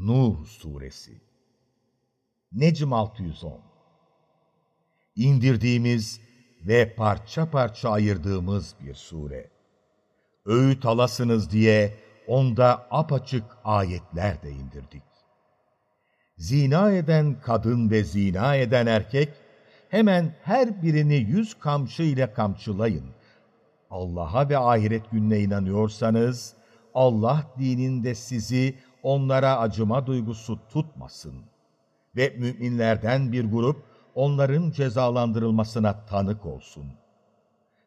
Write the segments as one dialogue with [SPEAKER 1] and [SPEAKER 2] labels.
[SPEAKER 1] Nur Suresi Necm 610 İndirdiğimiz ve parça parça ayırdığımız bir sure. Öğüt alasınız diye onda apaçık ayetler de indirdik. Zina eden kadın ve zina eden erkek, hemen her birini yüz kamçı ile kamçılayın. Allah'a ve ahiret gününe inanıyorsanız, Allah dininde sizi onlara acıma duygusu tutmasın. Ve müminlerden bir grup onların cezalandırılmasına tanık olsun.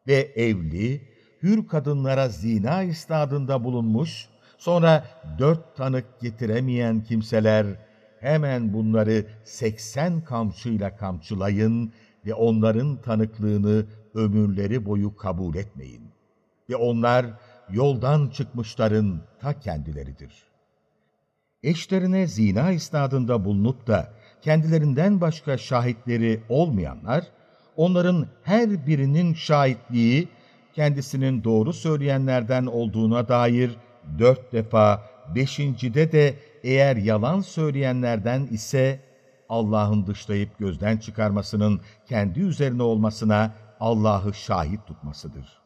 [SPEAKER 1] Ve evli, hür kadınlara zina istadında bulunmuş, sonra dört tanık getiremeyen kimseler, hemen bunları seksen kamçıyla kamçılayın ve onların tanıklığını ömürleri boyu kabul etmeyin. Ve onlar yoldan çıkmışların ta kendileridir. Eşlerine zina isnadında bulunup da kendilerinden başka şahitleri olmayanlar, onların her birinin şahitliği kendisinin doğru söyleyenlerden olduğuna dair dört defa, beşincide de eğer yalan söyleyenlerden ise Allah'ın dışlayıp gözden çıkarmasının kendi üzerine olmasına Allah'ı şahit tutmasıdır.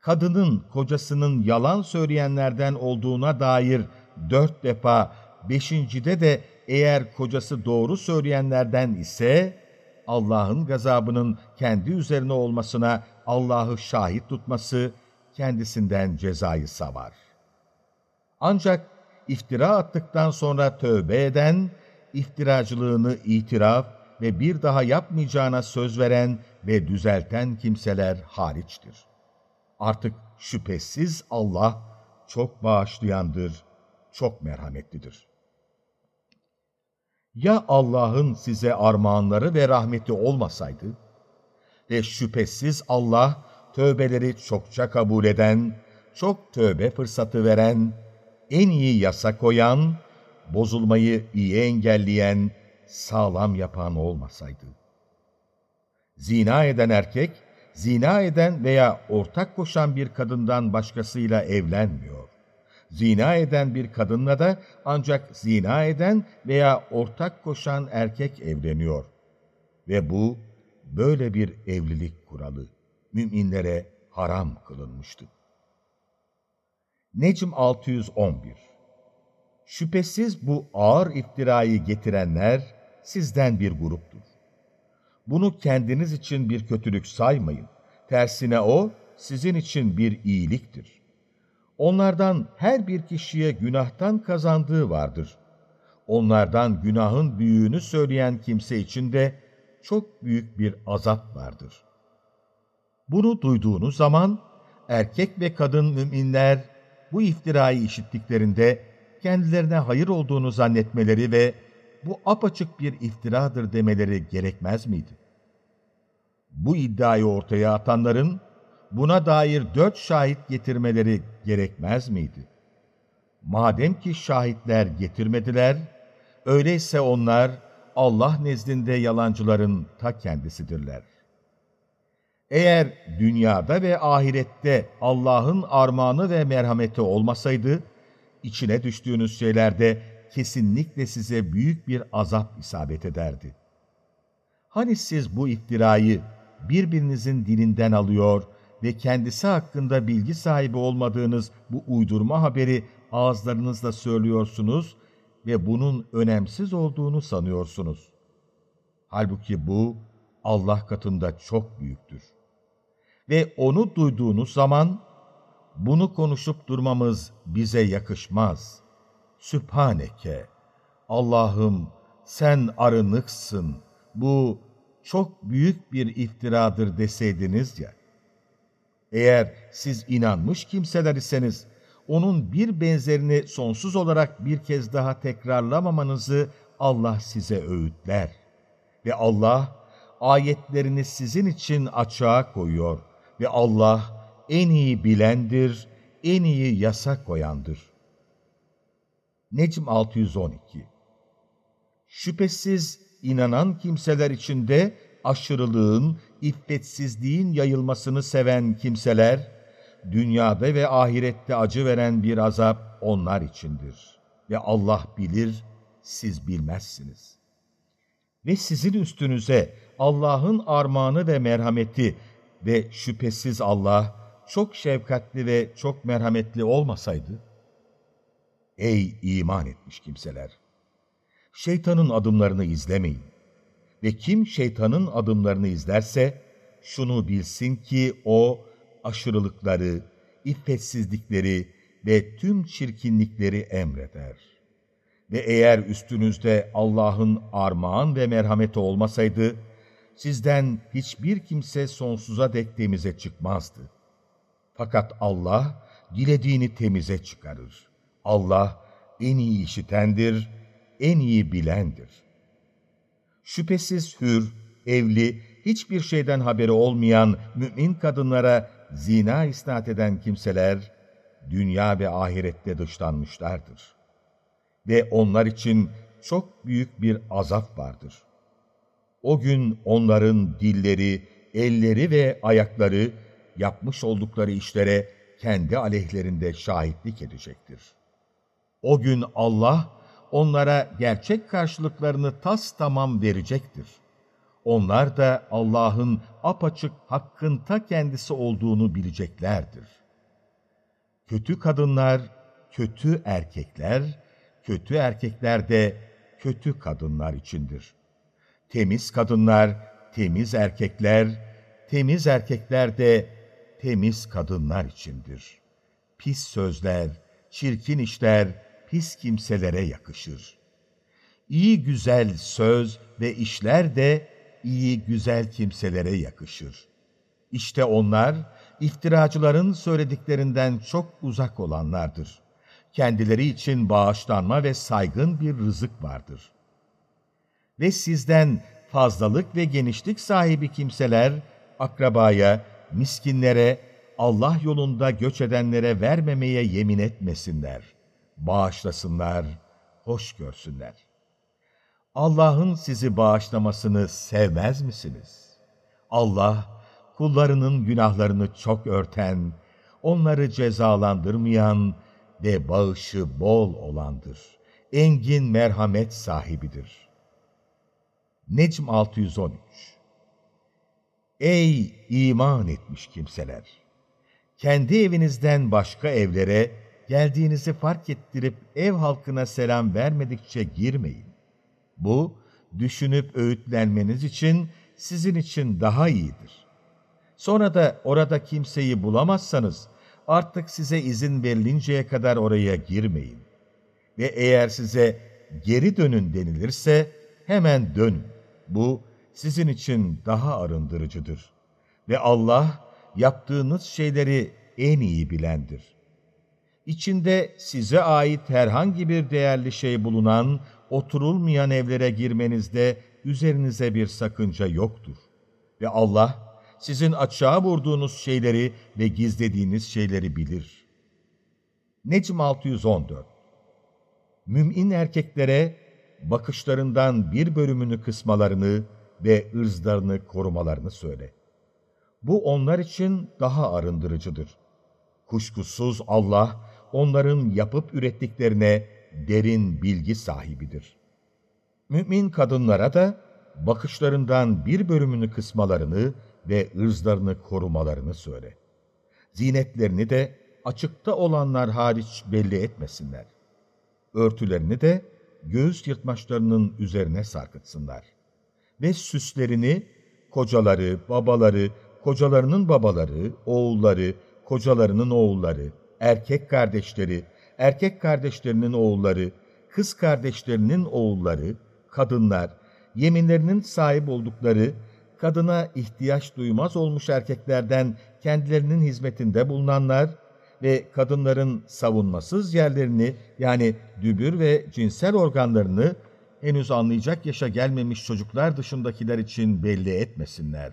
[SPEAKER 1] Kadının kocasının yalan söyleyenlerden olduğuna dair dört defa, beşincide de eğer kocası doğru söyleyenlerden ise Allah'ın gazabının kendi üzerine olmasına Allah'ı şahit tutması kendisinden cezayı savar. Ancak iftira attıktan sonra tövbe eden, iftiracılığını itiraf ve bir daha yapmayacağına söz veren ve düzelten kimseler hariçtir. Artık şüphesiz Allah çok bağışlayandır, çok merhametlidir. Ya Allah'ın size armağanları ve rahmeti olmasaydı ve şüphesiz Allah tövbeleri çokça kabul eden, çok tövbe fırsatı veren, en iyi yasa koyan, bozulmayı iyi engelleyen, sağlam yapan olmasaydı. Zina eden erkek, zina eden veya ortak koşan bir kadından başkasıyla evlenmiyor. Zina eden bir kadınla da ancak zina eden veya ortak koşan erkek evleniyor. Ve bu böyle bir evlilik kuralı müminlere haram kılınmıştı. Necm 611 Şüphesiz bu ağır iftirayı getirenler sizden bir gruptur. Bunu kendiniz için bir kötülük saymayın. Tersine o sizin için bir iyiliktir. Onlardan her bir kişiye günahtan kazandığı vardır. Onlardan günahın büyüğünü söyleyen kimse için de çok büyük bir azap vardır. Bunu duyduğunuz zaman erkek ve kadın müminler bu iftirayı işittiklerinde kendilerine hayır olduğunu zannetmeleri ve bu apaçık bir iftiradır demeleri gerekmez miydi? Bu iddiayı ortaya atanların buna dair dört şahit getirmeleri gerekmez miydi? Madem ki şahitler getirmediler, öyleyse onlar Allah nezdinde yalancıların ta kendisidirler. Eğer dünyada ve ahirette Allah'ın armağanı ve merhameti olmasaydı, içine düştüğünüz şeylerde kesinlikle size büyük bir azap isabet ederdi. Hani siz bu iftirayı birbirinizin dilinden alıyor ve kendisi hakkında bilgi sahibi olmadığınız bu uydurma haberi ağızlarınızla söylüyorsunuz ve bunun önemsiz olduğunu sanıyorsunuz. Halbuki bu Allah katında çok büyüktür. Ve onu duyduğunuz zaman bunu konuşup durmamız bize yakışmaz. Sübhaneke, Allah'ım sen arınıksın, bu çok büyük bir iftiradır deseydiniz ya. Eğer siz inanmış kimseler iseniz, onun bir benzerini sonsuz olarak bir kez daha tekrarlamamanızı Allah size öğütler. Ve Allah ayetlerini sizin için açığa koyuyor ve Allah en iyi bilendir, en iyi yasa koyandır. Necm 612 Şüphesiz inanan kimseler içinde aşırılığın, iffetsizliğin yayılmasını seven kimseler, dünyada ve ahirette acı veren bir azap onlar içindir. ve Allah bilir, siz bilmezsiniz. Ve sizin üstünüze Allah'ın armağanı ve merhameti ve şüphesiz Allah çok şefkatli ve çok merhametli olmasaydı, Ey iman etmiş kimseler! Şeytanın adımlarını izlemeyin. Ve kim şeytanın adımlarını izlerse, şunu bilsin ki o aşırılıkları, iffetsizlikleri ve tüm çirkinlikleri emreder. Ve eğer üstünüzde Allah'ın armağan ve merhameti olmasaydı, sizden hiçbir kimse sonsuza dek temize çıkmazdı. Fakat Allah dilediğini temize çıkarır. Allah en iyi işitendir, en iyi bilendir. Şüphesiz hür, evli, hiçbir şeyden haberi olmayan mümin kadınlara zina isnat eden kimseler, dünya ve ahirette dışlanmışlardır. Ve onlar için çok büyük bir azap vardır. O gün onların dilleri, elleri ve ayakları yapmış oldukları işlere kendi aleyhlerinde şahitlik edecektir. O gün Allah onlara gerçek karşılıklarını tas tamam verecektir. Onlar da Allah'ın apaçık hakkın ta kendisi olduğunu bileceklerdir. Kötü kadınlar, kötü erkekler, kötü erkekler de kötü kadınlar içindir. Temiz kadınlar, temiz erkekler, temiz erkekler de temiz kadınlar içindir. Pis sözler, çirkin işler, pis kimselere yakışır. İyi güzel söz ve işler de iyi güzel kimselere yakışır. İşte onlar, iftiracıların söylediklerinden çok uzak olanlardır. Kendileri için bağışlanma ve saygın bir rızık vardır. Ve sizden fazlalık ve genişlik sahibi kimseler, akrabaya, miskinlere, Allah yolunda göç edenlere vermemeye yemin etmesinler. Bağışlasınlar, hoş görsünler. Allah'ın sizi bağışlamasını sevmez misiniz? Allah, kullarının günahlarını çok örten, onları cezalandırmayan ve bağışı bol olandır. Engin merhamet sahibidir. Necm 613 Ey iman etmiş kimseler! Kendi evinizden başka evlere geldiğinizi fark ettirip ev halkına selam vermedikçe girmeyin. Bu, düşünüp öğütlenmeniz için sizin için daha iyidir. Sonra da orada kimseyi bulamazsanız, artık size izin verilinceye kadar oraya girmeyin. Ve eğer size geri dönün denilirse, hemen dönün. Bu, sizin için daha arındırıcıdır. Ve Allah, yaptığınız şeyleri en iyi bilendir. İçinde size ait herhangi bir değerli şey bulunan, oturulmayan evlere girmenizde üzerinize bir sakınca yoktur. Ve Allah, sizin açığa vurduğunuz şeyleri ve gizlediğiniz şeyleri bilir. Necm 614 Mümin erkeklere bakışlarından bir bölümünü kısmalarını ve ırzlarını korumalarını söyle. Bu onlar için daha arındırıcıdır. Kuşkusuz Allah, onların yapıp ürettiklerine derin bilgi sahibidir. Mümin kadınlara da bakışlarından bir bölümünü kısmalarını ve ırzlarını korumalarını söyle. Zinetlerini de açıkta olanlar hariç belli etmesinler. Örtülerini de göğüs yırtmaçlarının üzerine sarkıtsınlar. Ve süslerini kocaları, babaları, kocalarının babaları, oğulları, kocalarının oğulları, erkek kardeşleri, erkek kardeşlerinin oğulları, kız kardeşlerinin oğulları, kadınlar, yeminlerinin sahip oldukları, kadına ihtiyaç duymaz olmuş erkeklerden kendilerinin hizmetinde bulunanlar ve kadınların savunmasız yerlerini yani dübür ve cinsel organlarını henüz anlayacak yaşa gelmemiş çocuklar dışındakiler için belli etmesinler.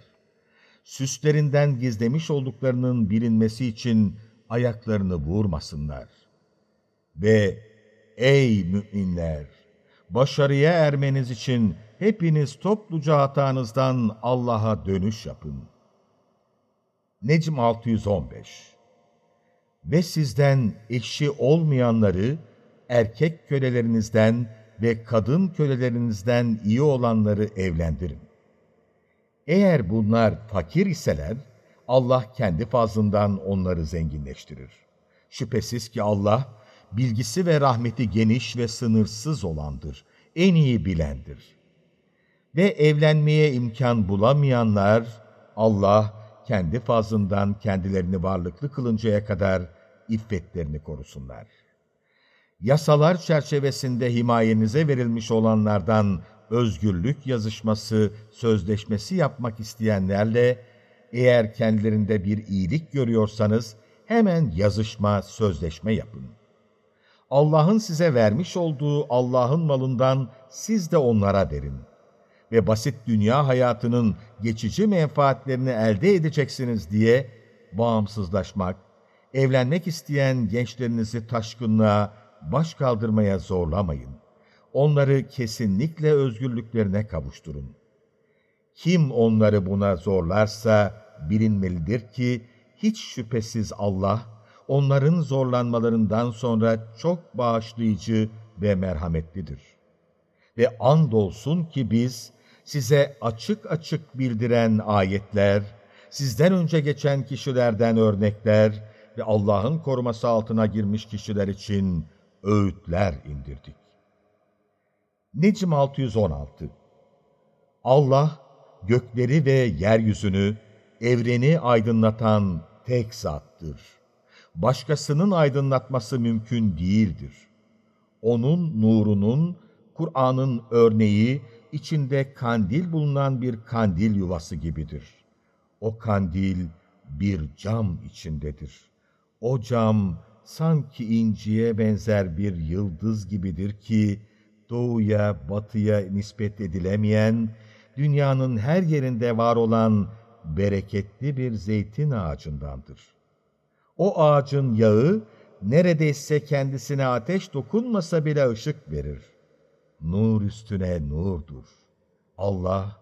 [SPEAKER 1] Süslerinden gizlemiş olduklarının bilinmesi için ayaklarını vurmasınlar. Ve ey müminler! Başarıya ermeniz için hepiniz topluca hatanızdan Allah'a dönüş yapın. Necm 615 Ve sizden eşi olmayanları erkek kölelerinizden ve kadın kölelerinizden iyi olanları evlendirin. Eğer bunlar fakir iseler, Allah kendi fazlından onları zenginleştirir. Şüphesiz ki Allah, bilgisi ve rahmeti geniş ve sınırsız olandır, en iyi bilendir. Ve evlenmeye imkan bulamayanlar, Allah kendi fazlından kendilerini varlıklı kılıncaya kadar iffetlerini korusunlar. Yasalar çerçevesinde himayenize verilmiş olanlardan özgürlük yazışması, sözleşmesi yapmak isteyenlerle eğer kendilerinde bir iyilik görüyorsanız hemen yazışma, sözleşme yapın. Allah'ın size vermiş olduğu Allah'ın malından siz de onlara verin. Ve basit dünya hayatının geçici menfaatlerini elde edeceksiniz diye bağımsızlaşmak, evlenmek isteyen gençlerinizi taşkınlığa, baş kaldırmaya zorlamayın. Onları kesinlikle özgürlüklerine kavuşturun. Kim onları buna zorlarsa bilinmelidir ki hiç şüphesiz Allah onların zorlanmalarından sonra çok bağışlayıcı ve merhametlidir. Ve andolsun ki biz size açık açık bildiren ayetler, sizden önce geçen kişilerden örnekler ve Allah'ın koruması altına girmiş kişiler için öğütler indirdik. Necm 616 Allah gökleri ve yeryüzünü, evreni aydınlatan tek zattır. Başkasının aydınlatması mümkün değildir. Onun nurunun, Kur'an'ın örneği, içinde kandil bulunan bir kandil yuvası gibidir. O kandil bir cam içindedir. O cam sanki inciye benzer bir yıldız gibidir ki, doğuya, batıya nispet edilemeyen, dünyanın her yerinde var olan bereketli bir zeytin ağacındandır. O ağacın yağı neredeyse kendisine ateş dokunmasa bile ışık verir. Nur üstüne nurdur. Allah,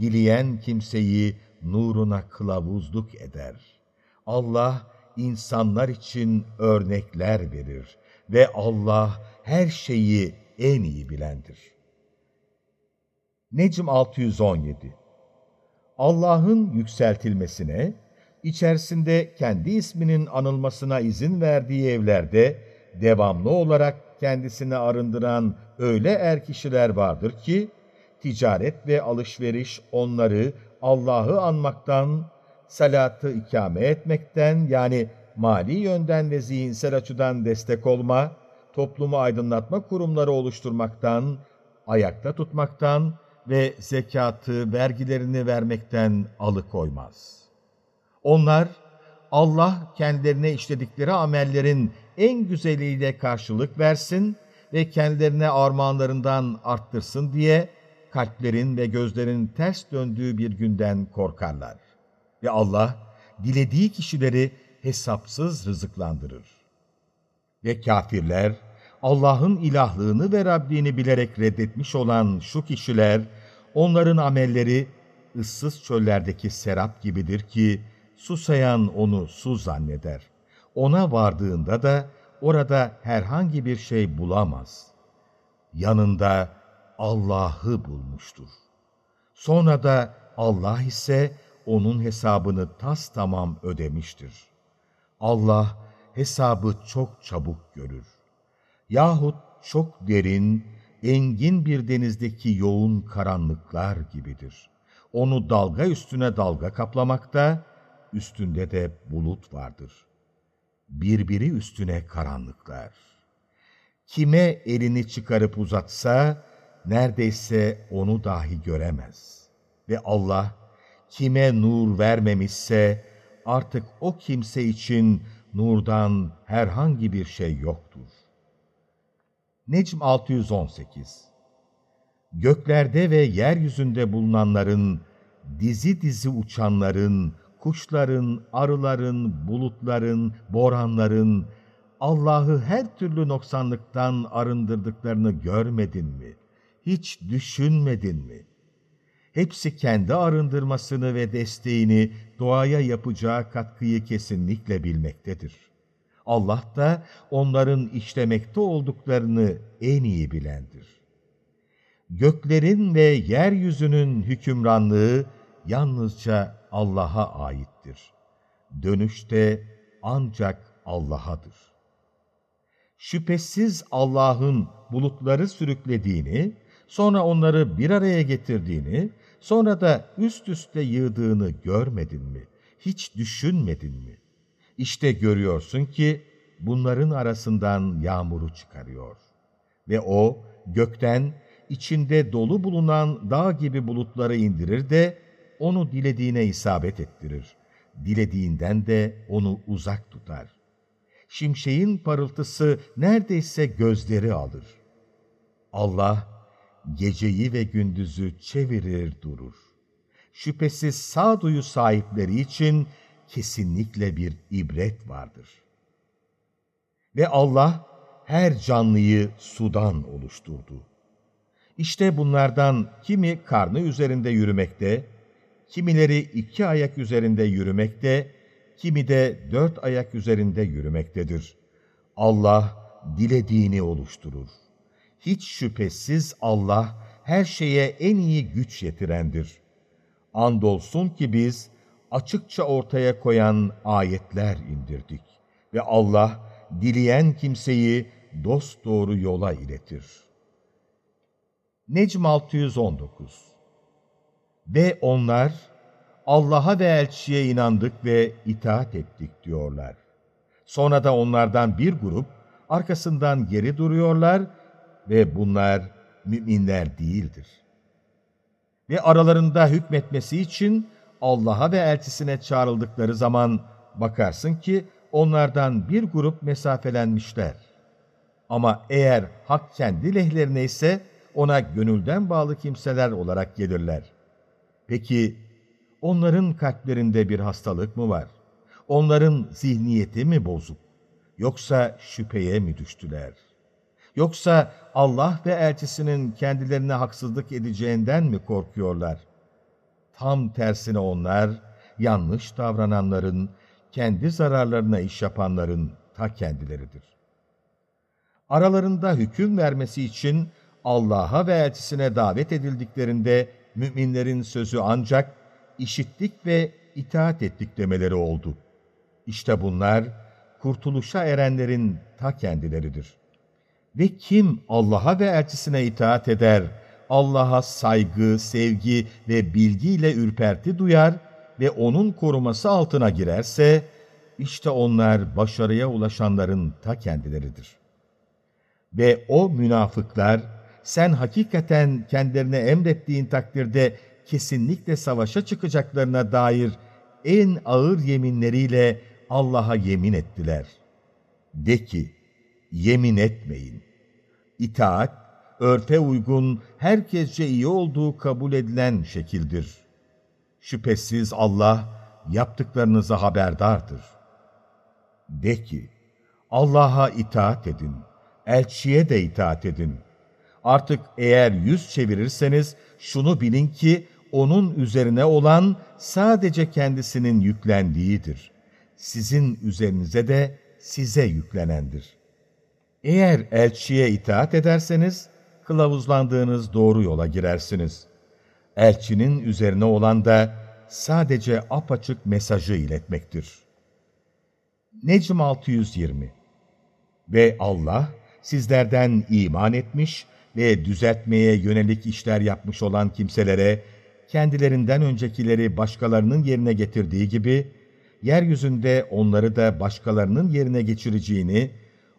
[SPEAKER 1] dileyen kimseyi nuruna kılavuzluk eder. Allah, insanlar için örnekler verir ve Allah her şeyi en iyi bilendir. Necm 617 Allah'ın yükseltilmesine, içerisinde kendi isminin anılmasına izin verdiği evlerde devamlı olarak kendisini arındıran öyle er kişiler vardır ki, ticaret ve alışveriş onları Allah'ı anmaktan, salatı ikame etmekten yani mali yönden ve zihinsel açıdan destek olma, toplumu aydınlatma kurumları oluşturmaktan, ayakta tutmaktan ve zekatı, vergilerini vermekten alıkoymaz. Onlar, Allah kendilerine işledikleri amellerin en güzeliyle karşılık versin ve kendilerine armağanlarından arttırsın diye kalplerin ve gözlerin ters döndüğü bir günden korkarlar. Ve Allah, dilediği kişileri hesapsız rızıklandırır. Ve kafirler, Allah'ın ilahlığını ve Rabbini bilerek reddetmiş olan şu kişiler, onların amelleri ıssız çöllerdeki serap gibidir ki, susayan onu su zanneder. Ona vardığında da orada herhangi bir şey bulamaz. Yanında Allah'ı bulmuştur. Sonra da Allah ise onun hesabını tas tamam ödemiştir. Allah hesabı çok çabuk görür. Yahut çok derin, engin bir denizdeki yoğun karanlıklar gibidir. Onu dalga üstüne dalga kaplamakta, üstünde de bulut vardır. Birbiri üstüne karanlıklar. Kime elini çıkarıp uzatsa, neredeyse onu dahi göremez. Ve Allah, kime nur vermemişse, artık o kimse için nurdan herhangi bir şey yoktur. Necm 618 Göklerde ve yeryüzünde bulunanların, dizi dizi uçanların, kuşların, arıların, bulutların, boranların, Allah'ı her türlü noksanlıktan arındırdıklarını görmedin mi? Hiç düşünmedin mi? Hepsi kendi arındırmasını ve desteğini doğaya yapacağı katkıyı kesinlikle bilmektedir. Allah da onların işlemekte olduklarını en iyi bilendir. Göklerin ve yeryüzünün hükümranlığı yalnızca Allah'a aittir. Dönüşte ancak Allah'adır. Şüphesiz Allah'ın bulutları sürüklediğini, sonra onları bir araya getirdiğini, sonra da üst üste yığdığını görmedin mi? Hiç düşünmedin mi? İşte görüyorsun ki bunların arasından yağmuru çıkarıyor. Ve o gökten içinde dolu bulunan dağ gibi bulutları indirir de onu dilediğine isabet ettirir. Dilediğinden de onu uzak tutar. Şimşeğin parıltısı neredeyse gözleri alır. Allah geceyi ve gündüzü çevirir durur. Şüphesiz sağduyu sahipleri için kesinlikle bir ibret vardır. Ve Allah her canlıyı sudan oluşturdu. İşte bunlardan kimi karnı üzerinde yürümekte, kimileri iki ayak üzerinde yürümekte, kimi de dört ayak üzerinde yürümektedir. Allah dilediğini oluşturur. Hiç şüphesiz Allah her şeye en iyi güç yetirendir. Andolsun ki biz açıkça ortaya koyan ayetler indirdik ve Allah dileyen kimseyi dost doğru yola iletir. Necm 619 Ve onlar Allah'a ve elçiye inandık ve itaat ettik diyorlar. Sonra da onlardan bir grup arkasından geri duruyorlar ve bunlar müminler değildir. Ve aralarında hükmetmesi için Allah'a ve elçisine çağrıldıkları zaman bakarsın ki onlardan bir grup mesafelenmişler. Ama eğer hak kendi lehlerine ise ona gönülden bağlı kimseler olarak gelirler. Peki onların kalplerinde bir hastalık mı var? Onların zihniyeti mi bozuk? Yoksa şüpheye mi düştüler? Yoksa Allah ve elçisinin kendilerine haksızlık edeceğinden mi korkuyorlar? Tam tersine onlar, yanlış davrananların, kendi zararlarına iş yapanların ta kendileridir. Aralarında hüküm vermesi için Allah'a ve elçisine davet edildiklerinde müminlerin sözü ancak işittik ve itaat ettik demeleri oldu. İşte bunlar kurtuluşa erenlerin ta kendileridir. Ve kim Allah'a ve elçisine itaat eder, Allah'a saygı, sevgi ve bilgiyle ürperti duyar ve O'nun koruması altına girerse, işte onlar başarıya ulaşanların ta kendileridir. Ve o münafıklar, sen hakikaten kendilerine emrettiğin takdirde kesinlikle savaşa çıkacaklarına dair en ağır yeminleriyle Allah'a yemin ettiler. De ki, yemin etmeyin. İtaat, örfe uygun, herkesce iyi olduğu kabul edilen şekildir. Şüphesiz Allah yaptıklarınıza haberdardır. De ki, Allah'a itaat edin, elçiye de itaat edin. Artık eğer yüz çevirirseniz şunu bilin ki onun üzerine olan sadece kendisinin yüklendiğidir. Sizin üzerinize de size yüklenendir. Eğer elçiye itaat ederseniz, kılavuzlandığınız doğru yola girersiniz. Elçinin üzerine olan da sadece apaçık mesajı iletmektir. Necm 620 Ve Allah sizlerden iman etmiş ve düzeltmeye yönelik işler yapmış olan kimselere, kendilerinden öncekileri başkalarının yerine getirdiği gibi, yeryüzünde onları da başkalarının yerine geçireceğini,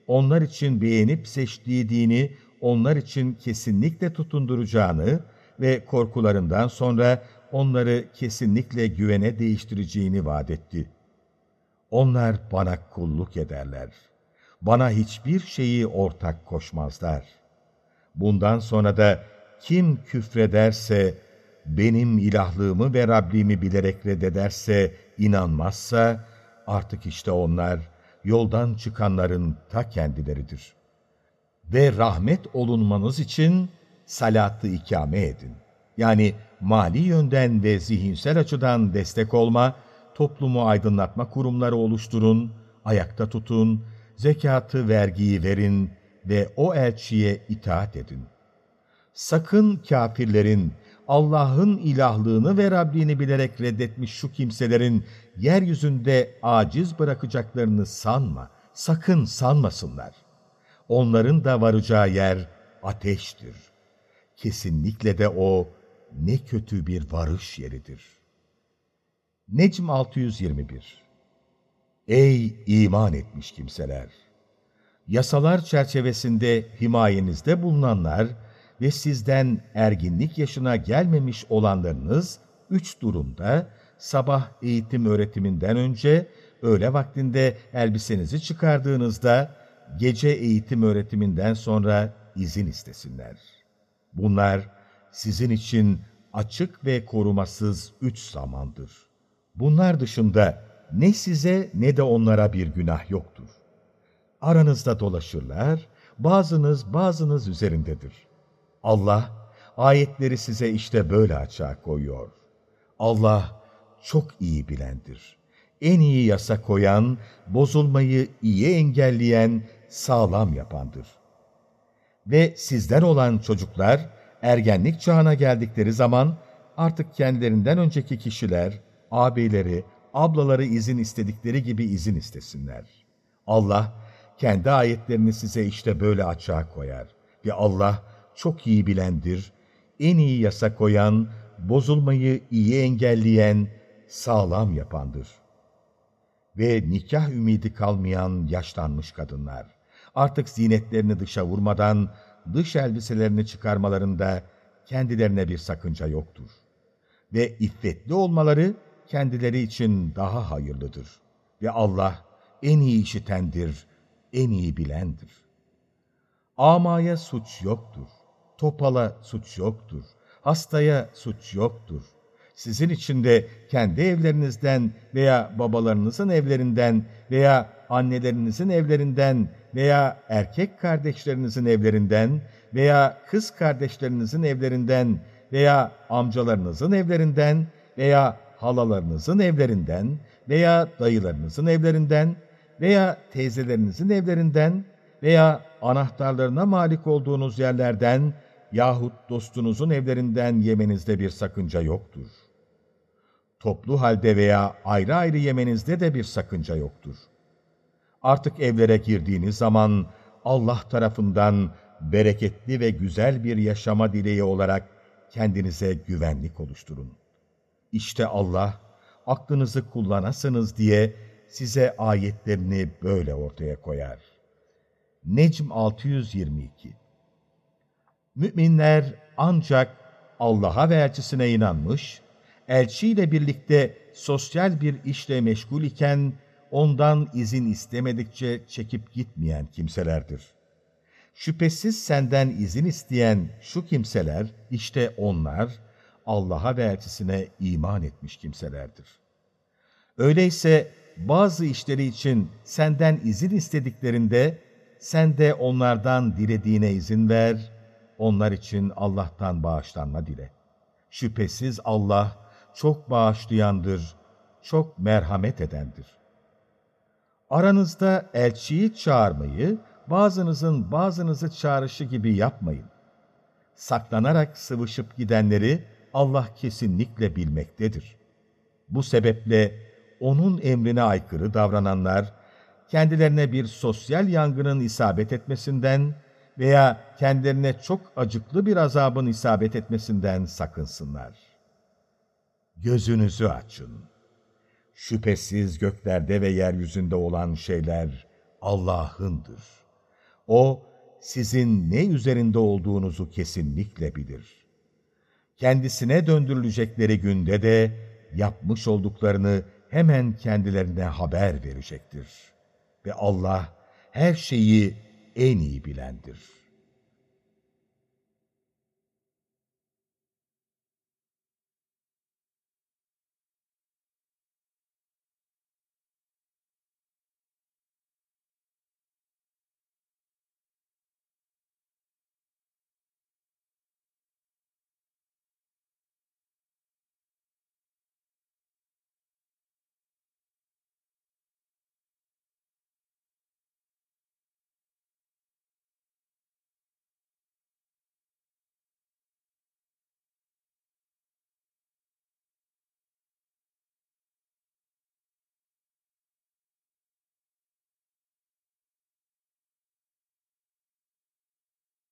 [SPEAKER 1] onlar için beğenip seçtiği dini onlar için kesinlikle tutunduracağını ve korkularından sonra onları kesinlikle güvene değiştireceğini vaat etti. Onlar bana kulluk ederler. Bana hiçbir şeyi ortak koşmazlar. Bundan sonra da kim küfrederse, benim ilahlığımı ve Rabbimi bilerek reddederse, inanmazsa, artık işte onlar yoldan çıkanların ta kendileridir. Ve rahmet olunmanız için salatı ikame edin. Yani mali yönden ve zihinsel açıdan destek olma, toplumu aydınlatma kurumları oluşturun, ayakta tutun, zekatı, vergiyi verin ve o elçiye itaat edin. Sakın kafirlerin, Allah'ın ilahlığını ve Rabbini bilerek reddetmiş şu kimselerin yeryüzünde aciz bırakacaklarını sanma, sakın sanmasınlar. Onların da varacağı yer ateştir. Kesinlikle de o ne kötü bir varış yeridir. Necm 621 Ey iman etmiş kimseler! Yasalar çerçevesinde himayenizde bulunanlar ve sizden erginlik yaşına gelmemiş olanlarınız üç durumda sabah eğitim öğretiminden önce, öğle vaktinde elbisenizi çıkardığınızda, gece eğitim öğretiminden sonra izin istesinler. Bunlar sizin için açık ve korumasız üç zamandır. Bunlar dışında ne size ne de onlara bir günah yoktur. Aranızda dolaşırlar, bazınız bazınız üzerindedir. Allah ayetleri size işte böyle açığa koyuyor. Allah çok iyi bilendir. En iyi yasa koyan, bozulmayı iyi engelleyen, sağlam yapandır. Ve sizden olan çocuklar, ergenlik çağına geldikleri zaman artık kendilerinden önceki kişiler, ağabeyleri, ablaları izin istedikleri gibi izin istesinler. Allah, kendi ayetlerini size işte böyle açığa koyar. Ve Allah çok iyi bilendir, en iyi yasa koyan, bozulmayı iyi engelleyen, sağlam yapandır. Ve nikah ümidi kalmayan yaşlanmış kadınlar, artık zinetlerini dışa vurmadan dış elbiselerini çıkarmalarında kendilerine bir sakınca yoktur. Ve iffetli olmaları kendileri için daha hayırlıdır. Ve Allah en iyi işitendir, en iyi bilendir. Amaya suç yoktur, topala suç yoktur, hastaya suç yoktur. Sizin için de kendi evlerinizden veya babalarınızın evlerinden veya annelerinizin evlerinden veya erkek kardeşlerinizin evlerinden veya kız kardeşlerinizin evlerinden veya amcalarınızın evlerinden veya halalarınızın evlerinden veya dayılarınızın evlerinden veya teyzelerinizin evlerinden veya anahtarlarına malik olduğunuz yerlerden yahut dostunuzun evlerinden yemenizde bir sakınca yoktur. Toplu halde veya ayrı ayrı yemenizde de bir sakınca yoktur. Artık evlere girdiğiniz zaman Allah tarafından bereketli ve güzel bir yaşama dileği olarak kendinize güvenlik oluşturun. İşte Allah, aklınızı kullanasınız diye size ayetlerini böyle ortaya koyar. Necm 622 Müminler ancak Allah'a ve elçisine inanmış, elçiyle birlikte sosyal bir işle meşgul iken ondan izin istemedikçe çekip gitmeyen kimselerdir. Şüphesiz senden izin isteyen şu kimseler, işte onlar, Allah'a ve elçisine iman etmiş kimselerdir. Öyleyse bazı işleri için senden izin istediklerinde, sen de onlardan dilediğine izin ver, onlar için Allah'tan bağışlanma dile. Şüphesiz Allah çok bağışlayandır, çok merhamet edendir. Aranızda elçiyi çağırmayı, bazınızın bazınızı çağrışı gibi yapmayın. Saklanarak sıvışıp gidenleri Allah kesinlikle bilmektedir. Bu sebeple O'nun emrine aykırı davrananlar, kendilerine bir sosyal yangının isabet etmesinden veya kendilerine çok acıklı bir azabın isabet etmesinden sakınsınlar. Gözünüzü açın. Şüphesiz göklerde ve yeryüzünde olan şeyler Allah'ındır. O, sizin ne üzerinde olduğunuzu kesinlikle bilir. Kendisine döndürülecekleri günde de yapmış olduklarını hemen kendilerine haber verecektir. Ve Allah her şeyi en iyi bilendir.